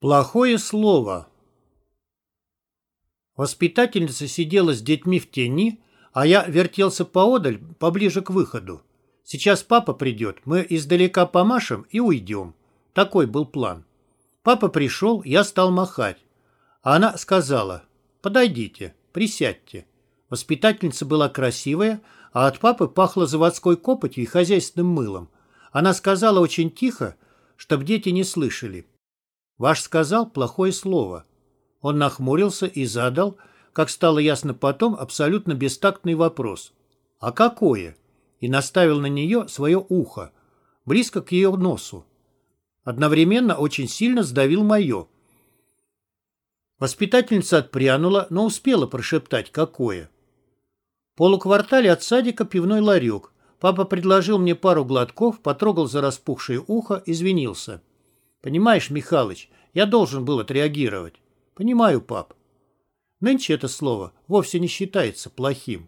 Плохое слово. Воспитательница сидела с детьми в тени, а я вертелся поодаль, поближе к выходу. Сейчас папа придет, мы издалека помашем и уйдем. Такой был план. Папа пришел, я стал махать. А она сказала, подойдите, присядьте. Воспитательница была красивая, а от папы пахло заводской копотью и хозяйственным мылом. Она сказала очень тихо, чтобы дети не слышали. Ваш сказал плохое слово. Он нахмурился и задал, как стало ясно потом, абсолютно бестактный вопрос. А какое? И наставил на нее свое ухо, близко к ее носу. Одновременно очень сильно сдавил мое. Воспитательница отпрянула, но успела прошептать «какое?». В полуквартале от садика пивной ларек. Папа предложил мне пару глотков, потрогал за распухшее ухо, извинился. Понимаешь, Михалыч, я должен был отреагировать. Понимаю, пап. Нынче это слово вовсе не считается плохим.